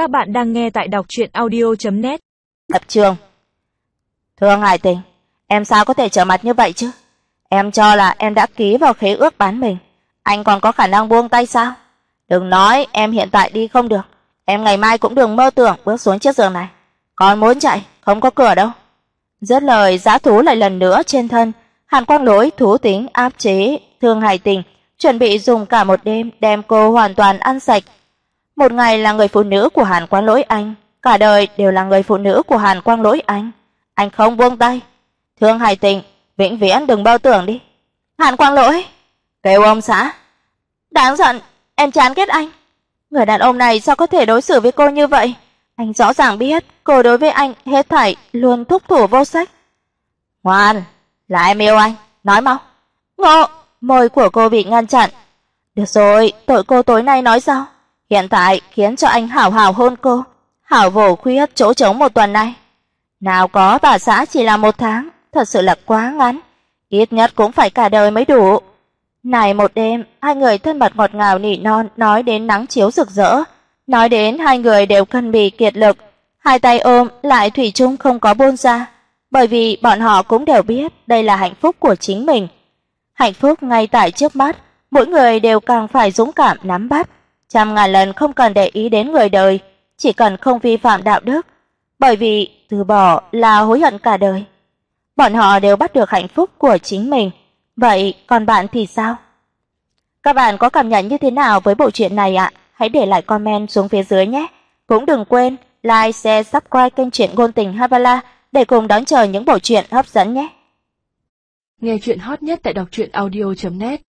Các bạn đang nghe tại đọc chuyện audio.net Tập trường Thương Hải Tình, em sao có thể trở mặt như vậy chứ? Em cho là em đã ký vào khế ước bán mình, anh còn có khả năng buông tay sao? Đừng nói em hiện tại đi không được, em ngày mai cũng đừng mơ tưởng bước xuống chiếc giường này. Còn muốn chạy, không có cửa đâu. Dứt lời, giá thú lại lần nữa trên thân, Hàn Quang lối thú tính áp chế Thương Hải Tình, chuẩn bị dùng cả một đêm đem cô hoàn toàn ăn sạch. Một ngày là người phụ nữ của Hàn Quang Lỗi anh, cả đời đều là người phụ nữ của Hàn Quang Lỗi anh. Anh không buông tay. Thương Hải Tình, vĩnh viễn đừng bao tưởng đi. Hàn Quang Lỗi, kêu ông xã. Đáng giận, em chán ghét anh. Người đàn ông này sao có thể đối xử với cô như vậy? Anh rõ ràng biết cô đối với anh hết thảy luôn thúc thủ vô sách. Ngoan, là em yêu anh, nói mau. Ngộ, môi của cô bị ngăn chặn. Được rồi, tội cô tối nay nói sao? Hiện tại khiến cho anh hảo hảo hôn cô, hảo vồ khuyết chỗ trống một tuần này. Nào có bà xã chỉ là một tháng, thật sự là quá ngắn, ít nhất cũng phải cả đời mới đủ. Này một đêm, hai người thân mật ngọt ngào nỉ non nói đến nắng chiếu rực rỡ, nói đến hai người đều cân bì kiệt lực, hai tay ôm lại thủy chung không có buông ra, bởi vì bọn họ cũng đều biết đây là hạnh phúc của chính mình. Hạnh phúc ngay tại trước mắt, mỗi người đều càng phải dũng cảm nắm bắt, trăm ngàn lần không cần để ý đến người đời, chỉ cần không vi phạm đạo đức, bởi vì từ bỏ là hối hận cả đời. Bọn họ đều bắt được hạnh phúc của chính mình, vậy còn bạn thì sao? Các bạn có cảm nhận như thế nào với bộ truyện này ạ? Hãy để lại comment xuống phía dưới nhé. Cũng đừng quên like, share, subscribe kênh truyện ngôn tình Havala để cùng đón chờ những bộ truyện hấp dẫn nhé. Nghe truyện hot nhất tại đọc truyện audio.net